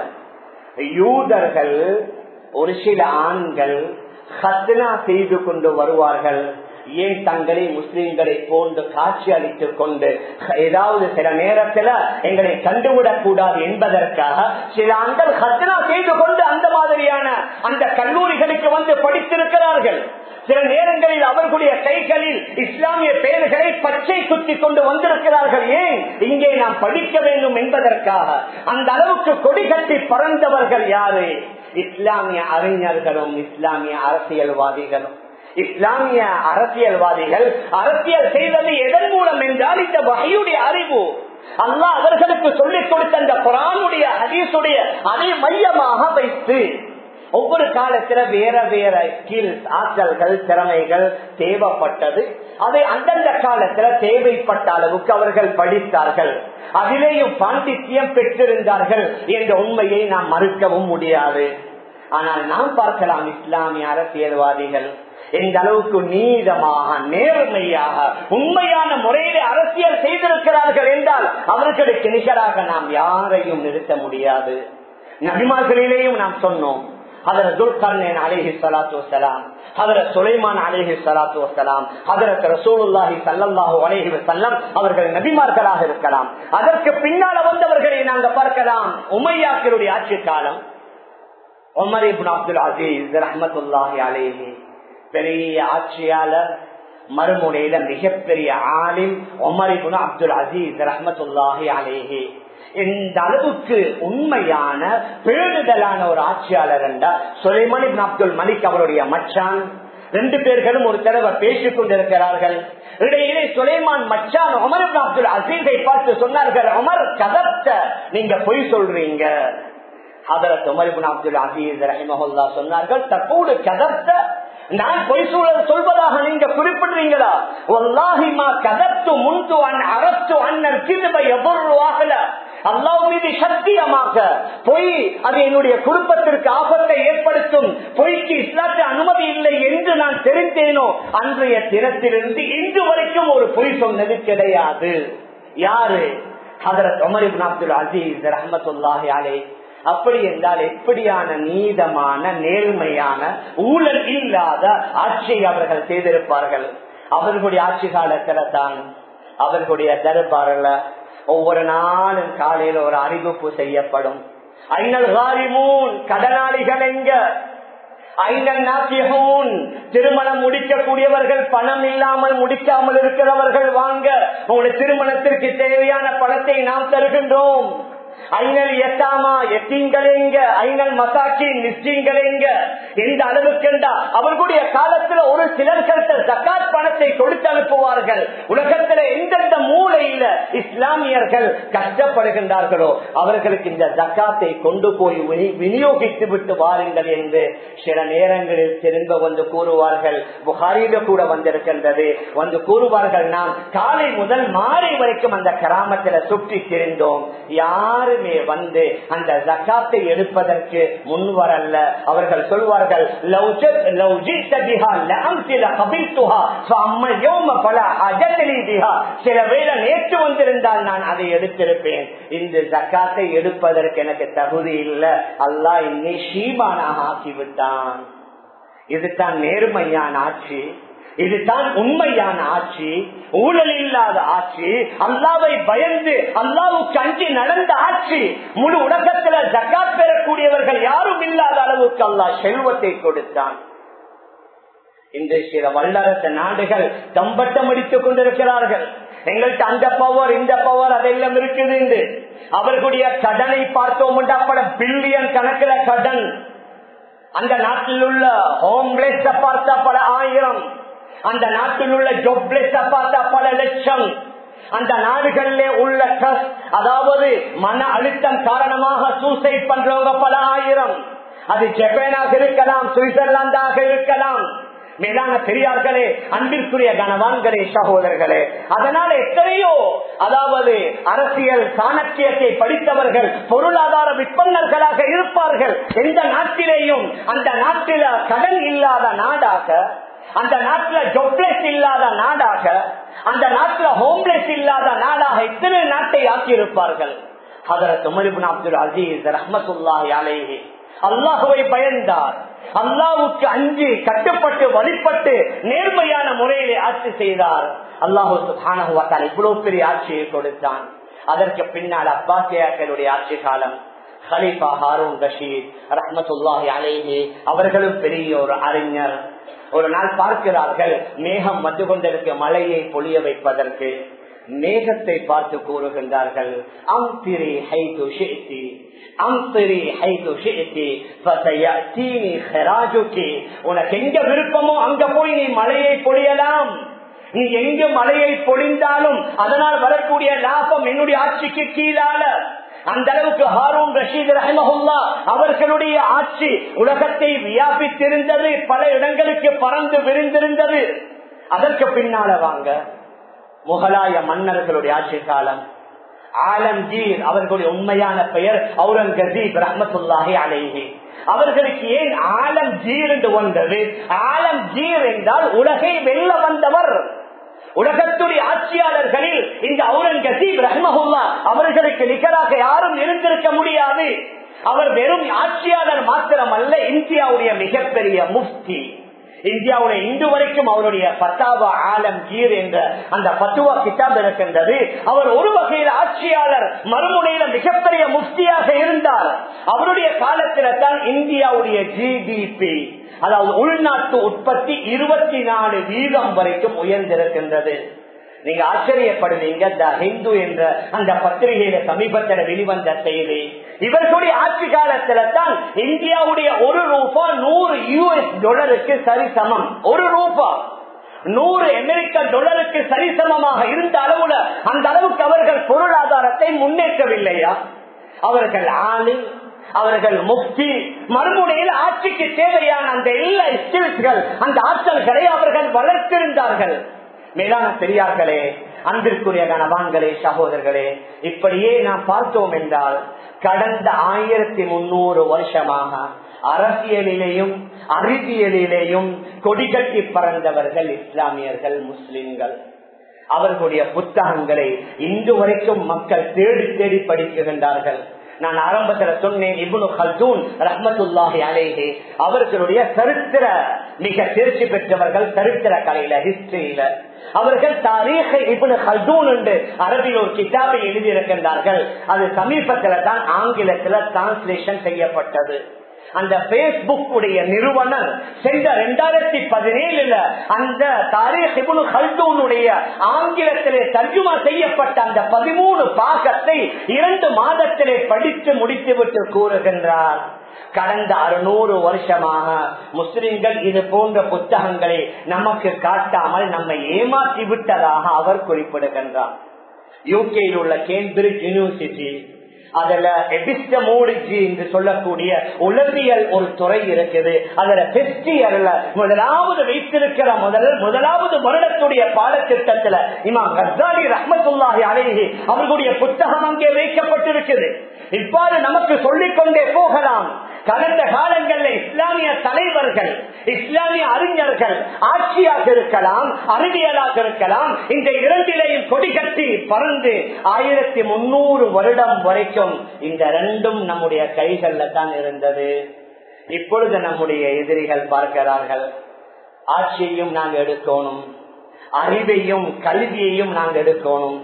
யூதர்கள் ஒரு சில ஆண்கள் ஹத்னா செய்து கொண்டு வருவார்கள். ஏன் தங்களை முஸ்லிம்களை போன்று காட்சி அளித்துக் கொண்டு ஏதாவது சில நேரத்தில் எங்களை கண்டுவிடக் கூடாது என்பதற்காக சில அந்த ஹத்னா செய்து கொண்டு அந்த மாதிரியான அந்த கல்லூரிகளுக்கு வந்து படித்திருக்கிறார்கள். சில நேரங்களில் அவர்களுடைய கைகளில் இஸ்லாமிய பெயர்களை பச்சை குத்தி கொண்டு வந்திருக்கிறார்கள். ஏன்? இங்கே நாம் படிக்க வேண்டும் என்பதற்காக. அந்த அளவுக்கு கொடி கட்டி பறந்தவர்கள் யாரு? இஸ்லாமிய அறிஞர்களும் இஸ்லாமிய அரசியல்வாதிகளும். இஸ்லாமிய அரசியல்வாதிகள் அரசியல் செய்தது எதன் மூலம் என்றால் இந்த வகையுடைய அறிவு. அல்லா அவர்களுக்கு சொல்லிக் கொடுத்த அந்த குரானுடைய ஹதீசுடைய அதை மையமாக வைத்து ஒவ்வொரு காலத்துல வேற வேற ஸ்கில்ஸ் ஆற்றல்கள் திறமைகள் தேவைப்பட்டது. அதை அந்தந்த காலத்துல தேவைப்பட்ட அளவுக்கு அவர்கள் படித்தார்கள். அதிலேயும் பாண்டித்யம் பெற்றிருந்தார்கள் என்ற உண்மையை நாம் மறுக்கவும் முடியாது. ஆனால் நாம் பார்க்கலாம் இஸ்லாமிய அரசியல்வாதிகள் எந்த அளவுக்கு நீதமாக நேர்மையாக உண்மையான முறையிலே அரசியல் செய்திருக்கிறார்கள் என்றால் அவர்களுக்கு நிகராக நாம் யாரையும் நிறுத்த முடியாது. நபிமார்களிலேயும் நாம் சொன்னோம் அதர துல்கர்ணன் அலேஹி சலாத்து வசலாம் அதர சுலைமான் அலேஹி சலாத்து வசலாம் ஹதரத் ரசூலுல்லாஹி சல்லல்லாஹு அலேஹி வசல்லம் அவர்கள் நபிமார்களாக இருக்கலாம். அதற்கு பின்னால வந்தவர்களை நாங்கள் பார்க்கலாம். உமையாக்களுடைய ஆட்சி காலம். உமர் இப்னு அப்துல் அசீஸ் ரஹமத்துல்லாஹி அலேஹி. பெரிய ஆட்சியாளர் மறுமுனையில மிகப்பெரிய ஆலிம் உமர் அப்துல் அசீஸ் ரஹமத்துல்லாஹி அலேஹி. இந்த அளவுக்கு உண்மையான பேடுதலான ஒரு ஆட்சியாளர் என்றார் சுலைமான் அப்துல் மலிக் அவருடைய மச்சான். ரெண்டு பேர்களும் ஒரு தடவை பேசிக் கொண்டிருக்கிறார்கள். இடையிலே சுலைமான் மச்சான் உமர் அப்துல் அசீஸை பார்த்து சொன்னார்கள் உமர் கதத்த நீங்க பொய் சொல்றீங்க. ஹதரத் உமரிபுன் அப்துல் சொன்னார்கள் தற்போது கதத்த நான் பொய் சூழல் சொல்வதாக நீங்க குறிப்பிடுறீங்களா? ஒல்லாஹிமா கதத்து முன்து அன் அரசு அண்ணன் கிருபை எவ்வளவு ஆகல அல்லாஹ் மீது சத்தியமாக பொய் அது என்னுடைய குடும்பத்திற்கு ஆபத்தை ஏற்படுத்தும் பொய்க்கு இஸ்லாத்து அனுமதி இல்லை என்று நான் தெரிந்தேனோ அன்றைய தினத்திலிருந்து இன்று வரைக்கும் ஒரு பொய் சொன்னது கிடையாது. யாரு? ஹதரத் உமர் இப்னு அப்துல் அசீஸ் ரஹமத்துல்லாஹி அலை அப்படி என்றால் எப்படியான நீதமான நேர்மையான ஊழல் இல்லாத ஆட்சியை அவர்கள் செய்திருப்பார்கள். அவர்களுடைய ஆட்சி காலத்துல தான் அவர்களுடைய தர்பாரில் ஒவ்வொரு நாளும் காலையில ஒரு அறிவிப்பு செய்யப்படும். ஐநல் கடனாளிகள் எங்க? ஐநல் நாசியகூன் திருமணம் முடிக்கக்கூடியவர்கள் பணம் இல்லாமல் முடிக்காமல் இருக்கிறவர்கள் வாங்க உங்களுடைய திருமணத்திற்கு தேவையான பணத்தை நாம் தருகின்றோம். ஐநல் எத்தாமா எத்தீங்கள் ஐநல் மசாக்கி நிச்சயங்களேங்க எந்த அளவுக்குண்டா அவர்களுடைய காலத்துல ஒரு சிலர்கள் ஜக்காத் பணத்தை கொடுத்து அனுப்புவார்கள். உலகத்துல எந்தெந்த மூலையில இஸ்லாமியர்கள் கஷ்டப்படுகின்றார்களோ அவர்களுக்கு இந்த ஜக்காத்தை கொண்டு போய் விநியோகித்து விட்டு வாருங்கள் என்று சில நேரங்களில் திரும்ப வந்து கூறுவார்கள். புகாரியில கூட வந்திருக்கின்றது. வந்து கூறுவார்கள் நாம் காலை முதல் மாலை வரைக்கும் அந்த கிராமத்துல சுற்றி திரிந்தோம். யார் யாருமே வந்து அந்த ஜக்காத்தை எடுப்பதற்கு முன் வரல்ல அவர்கள் சொல்வார்கள் சில வேளை நேற்று வந்திருந்தால் நான் அதை எடுத்திருப்பேன். இந்த ஜக்காத்தை எடுப்பதற்கு எனக்கு தகுதி இல்லை. அல்லா இன்னை ஷீமானாக ஆக்கிவிட்டான். இதுதான் நேர்மையான ஆட்சி. இதுதான் உண்மையான ஆட்சி ஊழல் இல்லாத ஆட்சி அல்லாவை பயந்து அல்லாவுக்கு அஞ்சி நடந்த ஆட்சி. முழு உலகத்துல ஜக்காத் பெறக்கூடியவர்கள் யாரும் இல்லாத அளவுக்கு அல்லாஹ் செல்வத்தை கொடுத்தான். இந்த சில வல்லரசு நாடுகள் தம்பட்டம் அடித்துக் கொண்டிருக்கிறார்கள். எங்கள்கிட்ட அந்த பவர் இந்த பவர் அதெல்லாம் இருக்குது என்று. அவர்களுடைய கடனை பார்த்தோம் அப்பட பில்லியன் கணக்கில் கடன். அந்த நாட்டில் உள்ள ஹோம்லெஸ் பார்த்தா பல ஆயிரம். அந்த நாட்டில் உள்ள ஜொப்லெஸ் பார்த்தா பல லட்சம். அந்த நாடுகளிலே உள்ள ட்ரஸ்ட் அதாவது மன அழுத்தம் காரணமாக சூசைட் பண்றவங்க பல ஆயிரம். அது ஜப்பானாக இருக்கலாம் சுவிட்சர்லாந்தாக இருக்கலாம். மேலான பெரியார்களே அன்பிற்குரிய கனவான்களே சகோதரர்களே அதனால எத்தனையோ அதாவது அரசியல் சாணக்கியத்தை படித்தவர்கள் பொருளாதார விற்பனர்களாக இருப்பார்கள். எந்த நாட்டிலேயும் அந்த நாட்டில கடன் இல்லாத நாடாக அந்த நாட்டுல ஜொப்லெஸ் இல்லாத நாடாக அந்த நாட்டுல ஹோம்லெஸ் இல்லாத நாடாக எத்தனை நாட்டை ஆக்கியிருப்பார்கள். அப்துல் அசீஸ் ரஹமத்துல்லாஹி அலேஹி அல்லாஹுவை பயந்தார். அல்லாவுக்கு அஞ்சு கட்டுப்பட்டு வழிபட்டு நேர்மையான முறையிலே ஆட்சி செய்தார். அல்லாஹு சுபானகுவாத்தால் இவ்வளவு பெரிய ஆட்சியை கொடுத்தான். அதற்கு பின்னால் அப்பாசியாக்களுடைய ஆட்சி காலம். ஹலீஃபா ஹாரூன் ரஷீத் ரஹமத்துல்லாஹி அலேஹி அவர்களும் பெரிய ஒரு அறிஞர். ஒரு நாள் பார்க்கிறார்கள் மேகம் வந்து கொண்டிருக்க மழையை பொழிய வைப்பதற்கு. மேகத்தை பார்த்து கூறுகின்றார்கள் அம்பிரி ஹைது ஷேத்தி அம்பிரி ஹைது ஷேத்தி ஃபசயஅதீனி ஹராஜுகி. உனக்கு எங்க விருப்பமோ அங்க போய் நீ மழையை பொழியலாம். நீ எங்கு மழையை பொழிந்தாலும் அதனால் வரக்கூடிய லாபம் என்னுடைய ஆட்சிக்கு கீழால. அந்த அளவுக்கு ஹாரூன் ரஷீத் ரஹமஹுல்லா அவர்களுடைய ஆட்சி உலகத்தை வியாபித்திருந்தது பல இடங்களுக்கு பறந்து விரிந்திருந்தது. அதற்கு பின்னால வாங்க. முகலாய மன்னர்களுடைய ஆட்சி காலம். ஆலம்கீர் அவர்களுடைய உண்மையான பெயர் அவுரங்கசீப் ரஹமத்துல்லாஹி அலைஹி. அவர்களுக்கு ஏன் ஆலம் ஜீர் என்று வந்தது? ஆலம் ஜீர் என்றால் உலகை வெல்ல வந்தவர். உலகத்துடைய ஆட்சியாளர்களில் இந்த அவுரங்கசீப் ரஹ்மஹுல்லா அவர்களுக்கு நிகராக யாரும் இருந்திருக்க முடியாது. அவர் வெறும் ஆட்சியாளர் மாத்திரம் அல்ல இந்தியாவுடைய மிகப்பெரிய முஃப்தி. இந்தியாவுடைய இன்று வரைக்கும் அவருடைய பத்தாவா ஆலம் கீர் என்ற அந்த பத்துவா கிட்டாப் இருக்கின்றது. அவர் ஒரு வகையில் ஆட்சியாளர் மறுமுனையில மிகப்பெரிய முஃப்தியாக இருந்தார். அவருடைய காலத்தில தான் இந்தியாவுடைய ஜிடிபி அதாவது உள்நாட்டு உற்பத்தி இருபத்தி நாலு வீதம் வரைக்கும் உயர்ந்திருக்கின்றது. நீங்க ஆச்சரியப்படுவீங்க த ஹிந்து என்ற அந்த பத்திரிகையில சமீபத்தில் வெளிவந்த செய்தி. இவர்களுடைய ஆட்சி காலத்துல தான் இந்தியாவுடைய ஒரு ரூபா நூறு யூஎஸ் டாலருக்கு சரிசமம். ஒரு ரூபா. நூறு அமெரிக்க டாலருக்கு சரிசமமாக இருந்த அளவுல அந்த அளவுக்கு அவர்கள் பொருளாதாரத்தை முன்னேற்றவில்லையா? அவர்கள் ஆளு அவர்கள் முக்தி. மறுமுனையில் ஆட்சிக்கு தேவையான அந்த எல்லா ஸ்கில்ஸ்கள் அந்த ஆற்றல்களை அவர்கள் வளர்த்திருந்தார்கள். மேலான பெரியார்களே அன்பிற்குரிய கனவான்களே சகோதரர்களே இப்படியே நாம் பார்த்தோம் என்றால் கடந்த ஆயிரத்தி முன்னூறு வருஷமாக அரசியலிலேயும் அறிவியலிலேயும் கொடிகட்டி பறந்தவர்கள் இஸ்லாமியர்கள் முஸ்லிம்கள். அவர்களுடைய புத்தகங்களை இன்று வரைக்கும் மக்கள் தேடி தேடி படிக்கின்றார்கள் நான் ஆரம்பத்துல சொன்னேன் இபுனு ஹல்தூன் ரஹமத்துல்லாஹி அலேஹே அவர்களுடைய சரித்திர மிக தேர்ச்சி பெற்றவர்கள் சரித்திர கலையில ஹிஸ்டரியில அவர்கள் தாரீக இபுனு ஹல்தூன் என்று அரபில் ஒரு கிதாபை எழுதியிருக்கின்றார்கள். அது சமீபத்துல தான் ஆங்கிலத்துல டிரான்ஸ்லேஷன் செய்யப்பட்டது. அந்த பேஸ்புக் உடைய நிறுவனர் சென்ற இரண்டாயிரத்தி பதினேழுல அந்த தாரீஹிபுல் ஹல்தூனுடைய ஆங்கிலத்திலே தர்ஜுமா செய்யப்பட்ட அந்த பதிமூணு பாகத்தை இரண்டு மாதத்திலே படித்து முடித்துவிட்டு கூறுகின்றார். கடந்த அறுநூறு வருஷமாக முஸ்லிம்கள் இது போன்ற புத்தகங்களை நமக்கு காட்டாமல் நம்மை ஏமாற்றி விட்டதாக அவர் குறிப்பிடுகின்றார். யூகேயில் உள்ள கேம்பிரிட்ஜ் யூனிவர்சிட்டி அதுல எபிஸ்டமோலஜி என்று சொல்லக்கூடிய உளவியல் ஒரு துறை இருக்குது. அதுல பெஸ்டியர்ல முதலாவது வைத்திருக்கிற முதல் முதலாவது வருடத்துடைய பாடத்திட்டத்துல இமாம் கசாலி ரஹமத்துல்லாஹி அழகி அவர்களுடைய புத்தகம் அங்கே வைக்கப்பட்டிருக்குது இவ்வாறு நமக்கு சொல்லிக் கொண்டே போகலாம். கடந்த காலங்களில் இஸ்லாமிய தலைவர்கள் இஸ்லாமிய அறிஞர்கள் ஆட்சியாக இருக்கலாம் அறிவியலாக இருக்கலாம் இந்த இரண்டிலையும் கொடிகட்டி பறந்து ஆயிரத்தி முன்னூறு வருடம் வரைக்கும் இந்த ரெண்டும் நம்முடைய கைகள்ல தான் இருந்தது. இப்பொழுது நம்முடைய எதிரிகள் பார்க்கிறார்கள் ஆட்சியையும் நாங்கள் எடுக்கணும் அறிவையும் கல்வியையும் நாங்கள் எடுக்கணும்.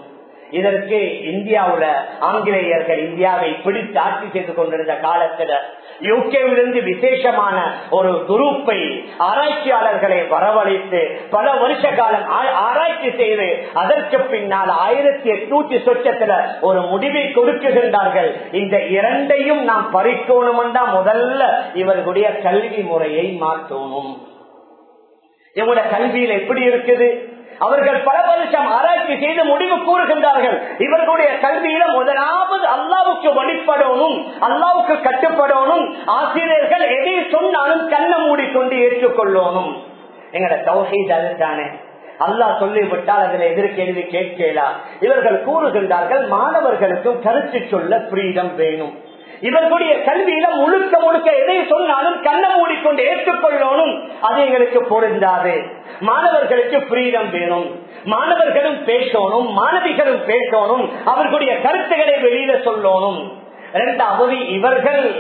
இதற்கு இந்தியாவுல ஆங்கிலேயர்கள் இந்தியாவை பிடித்து ஆட்சி செய்து கொண்டிருந்த காலத்துல யூகேவிலிருந்து விசேஷமான ஒரு குரூப்பை ஆராய்ச்சியாளர்களை வரவழைத்து பல வருஷ காலம் ஆராய்ச்சி செய்து அதற்கு பின்னால் ஆயிரத்தி எட்நூத்தி சொச்சத்துல ஒரு முடிவை கொடுக்குகின்றார்கள். இந்த இரண்டையும் நாம் பறிக்கணும்டா முதல்ல இவர்களுடைய கல்வி முறையை மாற்றணும். இவங்களோட கல்வியில எப்படி இருக்குது? அவர்கள் பல வருஷம் ஆராய்ச்சி செய்து முடிவு கூறுகின்றார்கள். இவர்களுடைய கல்வியில முதலாவது அல்லாவுக்கு வழிபடணும் அல்லாவுக்கு கட்டுப்படணும். ஆசிரியர்கள் எதை சொன்னாலும் கண்ணை மூடிக்கொண்டு ஏற்றுக்கொள்ளணும். எங்கட தௌஹீத் அதுதானே. அல்லாஹ் சொல்லிவிட்டால் அதில் எதிர்கேள்வி கேட்கலாம் இவர்கள் கூறுகின்றார்கள் மாணவர்களுக்கும் கருத்து சொல்ல ஃப்ரீடம் வேணும். இவர்களுடைய கல்வியில முழுக்க முழுக்க எதை சொன்னாலும் கண்ணை மூடிக்கொண்டு ஏற்றுக்கொள்ளணும். அது எங்களுக்கு பொருந்தாது. மாணவர்களுக்கு ஃப்ரீடம் வேணும். மாணவர்களும் பேசணும். மாணவிகளும் பேசணும். அவர்களுடைய கருத்துக்களை வெளியில சொல்லணும். இரண்டாவது இவர்கள்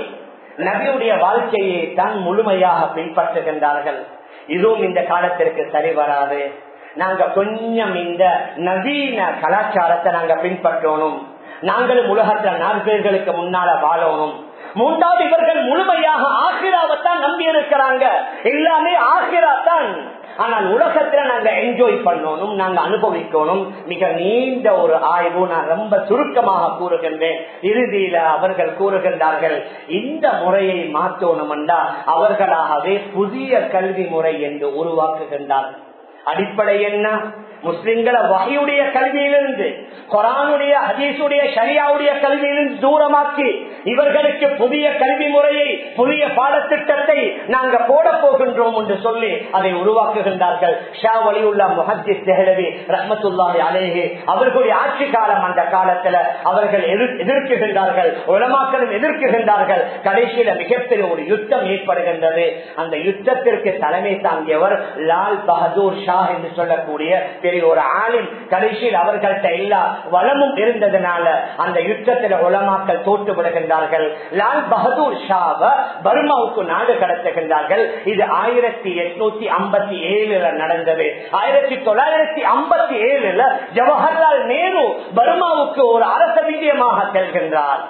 நபியுடைய வாழ்க்கையை தான் முழுமையாக பின்பற்றுகின்றார்கள். இதுவும் இந்த காலத்திற்கு சரி வராது. நாங்க கொஞ்சம் இந்த நவீன கலாச்சாரத்தை நாங்க பின்பற்றணும். நாங்களும் உலகத்துல நாலு பேர்களுக்கு முன்னால வாழணும். மூன்றாவது இவர்கள் முழுமையாக ஆசிராவைத்தான் நம்பி இருக்கிறாங்க. எல்லாமே ஆசிரா தான் ஆனால் உலகத்துல நாங்க என்ஜாய் பண்ணணும் நாங்க அனுபவிக்கணும். மிக நீண்ட ஒரு ஆய்வு நான் ரொம்ப சுருக்கமாக கூறுகின்றேன். இறுதியில அவர்கள் கூறுகின்றார்கள் இந்த முறையை மாற்றணும்டா அவர்களாகவே புதிய கல்வி முறை என்று உருவாக்குகின்றார்கள். அடிப்படை என்ன? முஸ்லிம்களை வகையுடைய கல்வியிலிருந்து கொரானுடைய ஹதீசுடைய ஷரியாவுடைய கல்வியிலிருந்து தூரமாக்கி இவர்களுக்கு புதிய கல்வி முறையை புதிய பாடத்திட்டத்தை நாங்க போட போகின்றோம் என்று சொல்லி அதை உருவாக்குகின்றார்கள். ஷா வலியுல்லா முஹஜித் தெஹலவி ரஹமத்துல்லாஹி அலேஹி அவர்களுடைய ஆட்சி காலம் அந்த காலத்துல அவர்கள் எதிர்க்குகின்றார்கள் உலமாக்களும் எதிர்க்குகின்றார்கள் கடைசியில மிகப்பெரிய ஒரு யுத்தம் ஏற்படுகின்றது. அந்த யுத்தத்திற்கு தலைமை தாங்கியவர் லால் பகதூர் ஷா என்று சொல்லக்கூடிய பெரிய பேரில் ஒரு ஆளில் கடைசியில் அவர்கள்ட்ட எல்லா வளமும் இருந்ததுனால அந்த யுத்தத்தில் உலமாக்கள் தோற்று விடுகின்றார்கள் லால் பகதூர் ஷாவ பர்மாவுக்கு நாடு கடத்துகின்றார்கள். இது ஆயிரத்தி எட்நூத்தி ஐம்பத்தி ஏழுல நடந்தது. ஆயிரத்தி தொள்ளாயிரத்தி ஐம்பத்தி ஏழுல ஜவஹர்லால் நேரு பர்மாவுக்கு ஒரு அரச விஜயமாக செல்கின்றார்.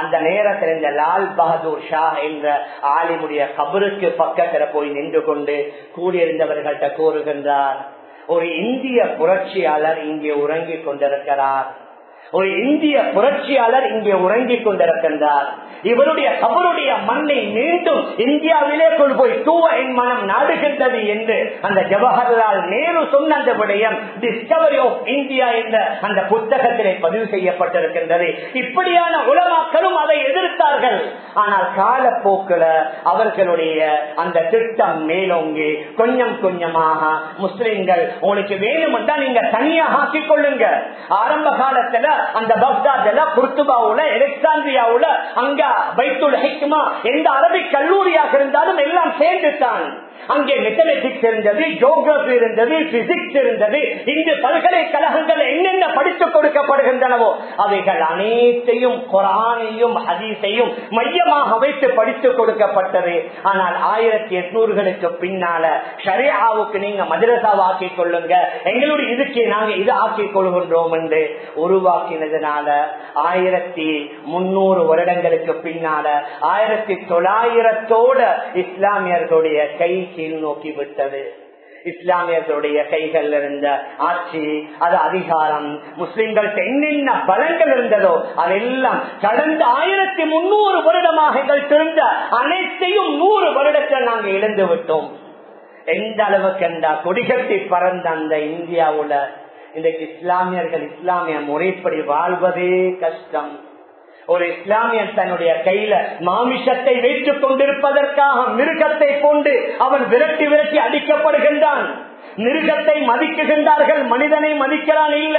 அந்த நேரத்தில் இந்த லால் பகதூர் ஷா என்ற ஆலிமுடைய கபருக்கு பக்கத்தில் போய் நின்று கொண்டு கூடியிருந்தவர்கள்ட்ட கூறுகின்றார் ஒரு இந்திய புரட்சியாளர் இங்கே உறங்கிக் கொண்டிருக்கிறார். ஒரு இந்திய புரட்சியாளர் இங்கே உறங்கிக் கொண்டிருக்கின்றார். இவருடைய கபருடைய மண்ணை மீண்டும் இந்தியாவிலே கொண்டு போய் தூவ என் மனம் நாடுகின்றது என்று அந்த ஜவஹர்லால் நேரு சொன்ன அந்த விடயம் டிஸ்கவரி ஆஃப் இந்தியா என்ற அந்த புத்தகத்திலே பதிவு செய்யப்பட்டிருக்கின்றது. இப்படியான உலமாக்களும் அதை எதிர்த்தார்கள். ஆனால் காலப்போக்கில் அவர்களுடைய அந்த திட்டம் மேலோங்கி கொஞ்சம் கொஞ்சமாக முஸ்லிம்கள் உங்களுக்கு வேணுமென்றா நீங்க தனியாக ஆக்கிக் கொள்ளுங்க. ஆரம்ப காலத்துல அந்த பக்தாதுல குர்துபாவுல எலெக்சாந்திரியாவுல அங்க பைத்துல் ஹிக்மா எந்த அரபிக் கல்லூரியாக இருந்தாலும் எல்லாம் சேர்ந்துட்டான் அங்கே மெத்தமெட்டிக்ஸ் இருந்தது ஜோகிரபி இருந்தது பிசிக்ஸ் இருந்தது. இங்கு பல்கலைக்கழகங்கள் என்னென்ன படித்துக் கொடுக்கப்படுகின்றனவோ அவைகள் அனைத்தையும் குரானையும் ஹதீஸையும் மையமாக வைத்து படித்துக் கொடுக்கப்பட்டது. ஆனால் ஆயிரத்தி எட்நூறுகளுக்கு பின்னால ஷரியாவுக்கு நீங்க மதரசாவை ஆக்கிக் கொள்ளுங்க. எங்களுடைய இதுக்கு நாங்க இது ஆக்கிக் கொள்கின்றோம் என்று உருவாக்கினதுனால ஆயிரத்தி முன்னூறு வருடங்களுக்கு பின்னால ஆயிரத்தி தொள்ளாயிரத்தோட இஸ்லாமியர்களுடைய கை கீழ் நோக்கி விட்டது இஸ்லாமியர்களுடைய கைகள் இருந்த ஆட்சி அது அதிகாரம். முஸ்லிம்கள் என்னென்ன பலங்கள் இருந்ததோ அதெல்லாம் கடந்த ஆயிரத்தி முன்னூறு வருடமாக எங்கள் திருந்த அனைத்தையும் நூறு வருடத்தில் நாங்கள் இழந்து விட்டோம். எந்த அளவுக்கு அந்த கொடிகட்டி பறந்த அந்த இந்தியாவுல இன்றைக்கு இஸ்லாமியர்கள் இஸ்லாமிய முறைப்படி வாழ்வதே கஷ்டம். ஒரு இஸ்லாமியன் தன்னுடைய கையில மாமிசத்தை வைத்துக் கொண்டிருப்பதற்காக மிருகத்தை கொண்டு அவன் விரட்டி விரட்டி அடிக்கப்படுகின்றான். மிருகத்தை மதிக்குகின்றார்கள் மனிதனை மதிக்கிறான் இல்ல.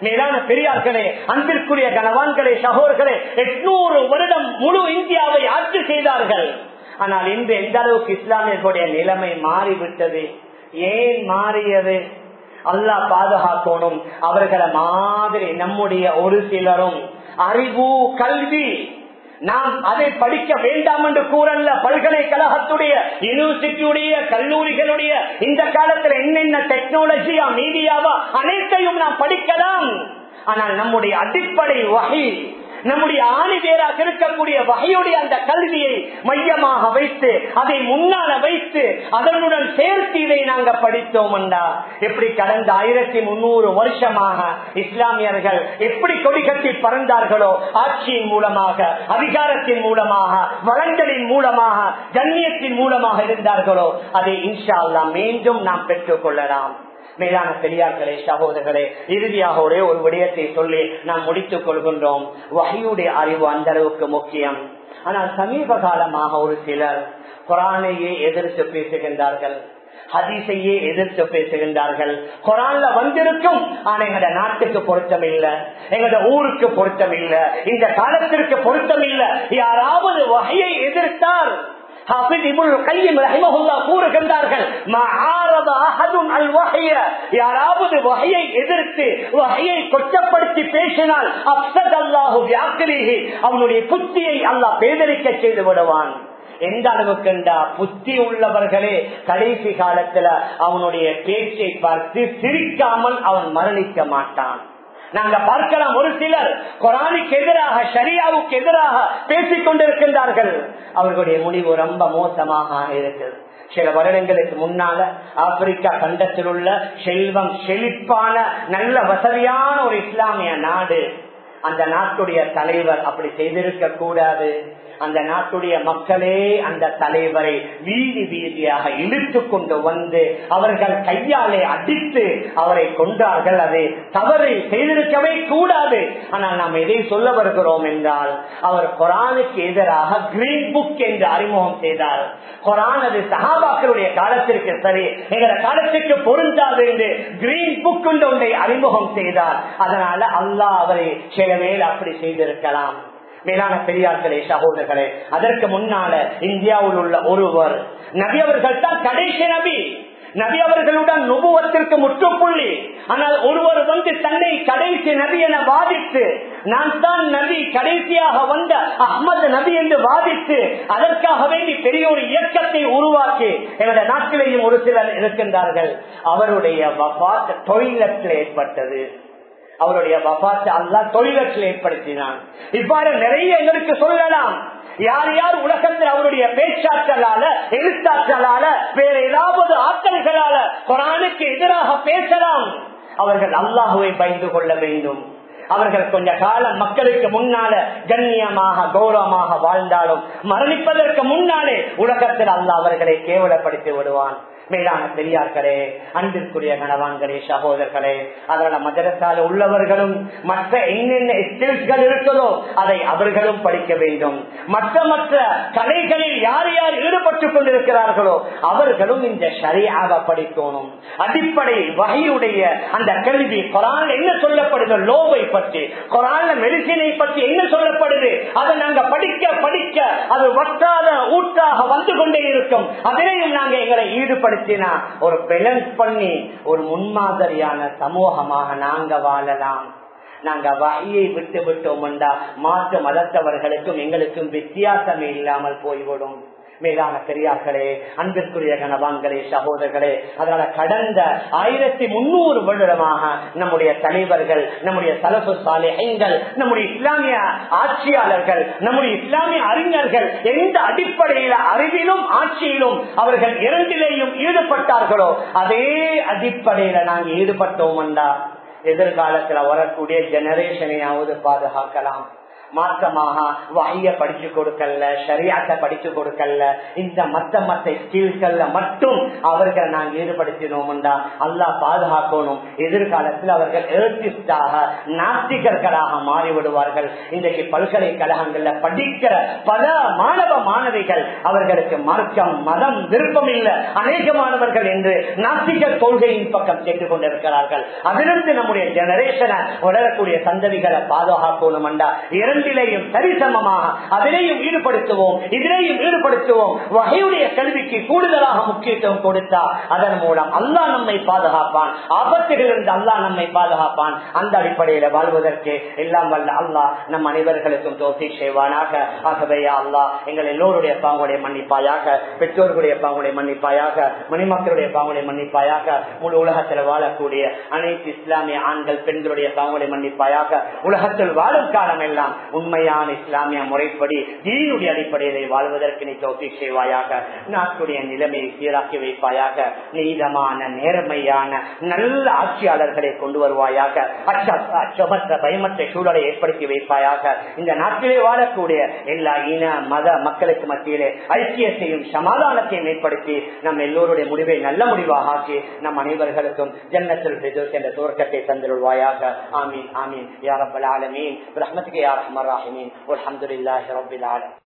மேலான பெரியார்களே அன்பிற்குரிய கனவான்களே சகோதர்களே எட்நூறு வருடம் முழு இந்தியாவை ஆட்சி செய்தார்கள். ஆனால் இன்று எந்த அளவுக்கு இஸ்லாமியர்களுடைய நிலைமை மாறிவிட்டது? ஏன் மாறியது? அல்லாஹ் பாதுகாக்கணும். அவர்களை மாதிரி நம்முடைய ஒரு சிலரும் அறிவு கல்வி. நாம் அதை படிக்க வேண்டாம் என்று கூறல்ல. பல்கலைக்கழகத்துடைய யூனிவர்சிட்டியுடைய கல்லூரிகளுடைய இந்த காலத்துல என்னென்ன டெக்னாலஜியா மீடியாவா அனைத்தையும் நாம் படிக்கலாம். ஆனால் நம்முடைய அடிப்படை வகை நம்முடைய ஆணிவேராக இருக்கக்கூடிய வகையுடைய அந்த கல்வியை மையமாக வைத்து அதை முன்னால வைத்து அதனுடன் சேர்த்து இதை நாங்க படித்தோம் எப்படி கடந்த ஆயிரத்தி முன்னூறு வருஷமாக இஸ்லாமியர்கள் எப்படி கொடி கட்டி பறந்தார்களோ ஆட்சியின் மூலமாக அதிகாரத்தின் மூலமாக வளங்களின் மூலமாக கண்ணியத்தின் மூலமாக இருந்தார்களோ அதை இன்ஷா அல்லா மீண்டும் நாம் பெற்றுக் கொள்ளலாம். மேலான பெரியார்களே சகோதரர்களே இறுதியாக ஒரே ஒரு விடயத்தை சொல்லி நாம் முடித்துக் கொள்கின்றோம். வகையுடைய அறிவு அந்த அளவுக்கு முக்கியம். ஆனால் சமீப காலமாக ஒரு சிலர் குரானையே எதிர்த்து பேசுகின்றார்கள். ஹதீசையே எதிர்த்து பேசுகின்றார்கள். குரான்ல வந்திருக்கும் ஆனா எங்கட நாட்டுக்கு பொருத்தம் இல்ல. எங்கட ஊருக்கு பொருத்தம் இல்ல. இந்த காலத்திற்கு பொருத்தம் இல்ல. யாராவது வகையை எதிர்த்தார் கூறுகின்றார்கள் யாராவது வகையை எதிர்த்து வகையை கொச்சப்படுத்தி பேசினால் அப்சத் அல்லாஹு அவனுடைய புத்தியை அல்லாஹ் பேதரிக்க செய்து விடுவான். எந்த அளவுக்கு புத்தி உள்ளவர்களே கடைசி காலத்துல அவனுடைய பேச்சை பார்த்து சிரிக்காமல் அவன் மரணிக்க மாட்டான். நாங்க பார்க்கலாம் ஒரு சிலர் குரானுக்கு எதிராக ஷரியாவுக்கு எதிராக பேசிக் கொண்டிருக்கின்றார்கள். அவர்களுடைய முடிவு ரொம்ப மோசமாக இருக்கிறது சில வருடங்களுக்கு முன்னால ஆப்பிரிக்கா கண்டத்தில் உள்ள செல்வம் செழிப்பான நல்ல வசதியான ஒரு இஸ்லாமிய நாடு. அந்த நாட்டுடைய தலைவர் அப்படி செய்திருக்க கூடாது. அந்த நாட்டுடைய மக்களே அந்த தலைவரை வீதி வீதியாக இழுத்து கொண்டு வந்து அவர்கள் கையாலே அடித்து அவரை கொண்டார்கள் அது தவறு செய்திருக்கவே கூடாது. ஆனால் நாம் எதை சொல்ல வருகிறோம் என்றால் அவர் கொரானுக்கு எதிராக கிரீன் புக் என்று அறிமுகம் செய்தார். குரான் அது சகாபாக்களுடைய காலத்திற்கு சரி எங்கள காலத்திற்கு பொருந்தாது என்று கிரீன் புக் ஒன்றை அறிமுகம் செய்தார். அதனால அல்லாஹ் அவரை சில மேல் அப்படி செய்திருக்கலாம். மேலான பெரியார்களே சகோதரர்களே அதற்கு முன்னால இந்தியாவில் உள்ள ஒருவர் நபி அவர்கள் தான் கடைசி நபி. நபி அவர்களுடன் நுபுவத்திற்கு முற்றுப்புள்ளி. ஆனால் ஒருவர் வந்து தன்னை கடைசி நபி என வாதித்து நான் தான் நபி கடைசியாக வந்த அஹ்மது நபி என்று வாதித்து அதற்காக வேண்டி பெரிய ஒரு இயக்கத்தை உருவாக்கி எனது நாட்டிலேயும் ஒரு சிலர் இருக்கின்றார்கள். அவருடைய தொழிலத்தில் ஏற்பட்டது. அவருடைய வபாத்தை அல்லா தொழிலத்தில் ஏற்படுத்தினான். இவ்வாறு நிறைய எங்களுக்கு சொல்லலாம். யார் யார் உலகத்தில் அவருடைய பேச்சாற்றலால எழுத்தாற்றலால வேற ஏதாவது ஆற்றல்களால குரானுக்கு எதிராக பேசலாம். அவர்கள் அல்லாஹுவை பயந்து கொள்ள வேண்டும். அவர்கள் கொஞ்ச காலம் மக்களுக்கு முன்னால கண்ணியமாக கௌரவமாக வாழ்ந்தாலும் மரணிப்பதற்கு முன்னாலே உலகத்தில் அல்ல அவர்களை கேவலப்படுத்தி விடுவான். மேலான பெரியார்களே அன்பிற்குரிய கணவான்களே சகோதரர்களே அதனால மதரசால உள்ளவர்களும் மற்ற என்னென்ன ஸ்கில்ஸ்கள் இருக்கிறதோ அதை அவர்களும் படிக்க வேண்டும். மற்ற மற்ற கலைகளில் யார் யார் ஈடுபட்டுக் கொண்டிருக்கிறார்களோ அவர்களும் இந்த சரியாக படிக்கணும். அடிப்படை வகையுடைய அந்த கல்வி கொரான் என்ன சொல்லப்படுது லோவை பற்றி கொரான் மெடிசினை பற்றி என்ன சொல்லப்படுது அதை நாங்க படிக்க படிக்க அது வட்டாத ஊற்றாக வந்து கொண்டே இருக்கும். அதிலையும் நாங்க எங்களை ஈடுபடுத்த பயன்படுத்தினா ஒரு பேலன்ஸ் பண்ணி ஒரு முன்மாதிரியான சமூகமாக நாங்க வாழலாம். நாங்க வகையை விட்டு விட்டோம் மாற்று மதத்தவர்களுக்கும் எங்களுக்கும் வித்தியாசமே இல்லாமல் போய்விடும். மேலான பெரியார்களே அன்பிற்குரிய கணவான்களே சகோதரர்களே அதனால கடந்த ஆயிரத்தி முன்னூறு வருடமாக நம்முடைய தலைவர்கள் நம்முடைய தலப்பு சாலைகள் நம்முடைய இஸ்லாமிய ஆட்சியாளர்கள் நம்முடைய இஸ்லாமிய அறிஞர்கள் எந்த அடிப்படையில அறிவிலும் ஆட்சியிலும் அவர்கள் இரண்டிலேயும் ஈடுபட்டார்களோ அதே அடிப்படையில நாங்க ஈடுபட்டோம்டா எதிர்காலத்துல வரக்கூடிய ஜெனரேஷனையாவது பாதுகாக்கலாம். மார்க்கமாக வகைய படிச்சு கொடுக்கல சரியாத்த படிச்சு கொடுக்கல இந்த மத்த மத்த ஸ்கில்கள்ல மட்டும் அவர்களை நாங்க ஈடுபடுத்தினோம்டா. அல்லா பாதுகாக்கணும். எதிர்காலத்தில் அவர்கள் எழுத்திஸ்டாக நாஸ்திகர்களாக மாறிவிடுவார்கள். இன்றைக்கு பல்கலைக்கழகங்கள்ல படிக்கிற பல மாணவ மாணவிகள் அவர்களுக்கு மார்க்கம் மதம் விருப்பம் இல்லை அநேக மாணவர்கள் என்று நாஸ்திக கொள்கையின் பக்கம் கேட்டுக் கொண்டிருக்கிறார்கள் அதிலிருந்து நம்முடைய ஜெனரேஷனை வளரக்கூடிய சந்ததிகளை பாதுகாக்கணும் இரண்டிலையும் சரிசமமாக அதிலையும் ஈடுபடுத்துவோம் இதிலையும் ஈடுபடுத்துவோம். வகையுடைய கல்விக்கு கூடுதலாக முக்கியத்துவம் கொடுத்தா அதன் மூலம் அல்லா நம்மை பாதுகாப்பான். ஆபத்துகள் இருந்து அல்லா நம்மை பாதுகாப்பான். அந்த அடிப்படையில வாழ்வதற்கு எல்லாம் வல்ல அல்லா நம் அனைவர்களுக்கும் தோசி செய்வானாக. ஆகவே அல்லா எங்கள் எல்லோருடைய பாங்குடைய மன்னிப்பாயாக பெற்றோர்களுடைய பாங்குடைய மன்னிப்பாயாக மணிமக்களுடைய பாங்குடைய மன்னிப்பாயாக முழு உலகத்தில் வாழக்கூடிய அனைத்து இஸ்லாமிய ஆண்கள் பெண்களுடைய பாங்குடைய மன்னிப்பாயாக உலகத்தில் வாழும் காலம் எல்லாம் உண்மையான இஸ்லாமிய முறைப்படி தீனுடைய அடிப்படையிலே வாழ்வதற்கு நீ தோப்பி செய்வாயாக நாட்டுடைய நிலைமையை சீராக்கி வைப்பாயாக நீதமான நேர்மையான நல்ல ஆட்சியாளர்களை கொண்டு வருவாயாக அச்சமற்ற பயமற்ற சூழலை ஏற்படுத்தி வைப்பாயாக. இந்த நாட்டிலே வாழக்கூடிய எல்லா இன மத மக்களுக்கு மத்தியிலே ஐக்கியத்தையும் சமாதானத்தையும் ஏற்படுத்தி நம் எல்லோருடைய முடிவை நல்ல முடிவாக ஆக்கி நம் அனைவர்களுக்கும் ஜன்னத்தில் என்ற துவக்கத்தை தந்திருவாயாக ஆமீன் ஆமீன். யாரப்பல் ஆலமீன். ரஹ்மத்துக்கு யார் الراحمين والحمد لله رب العالمين.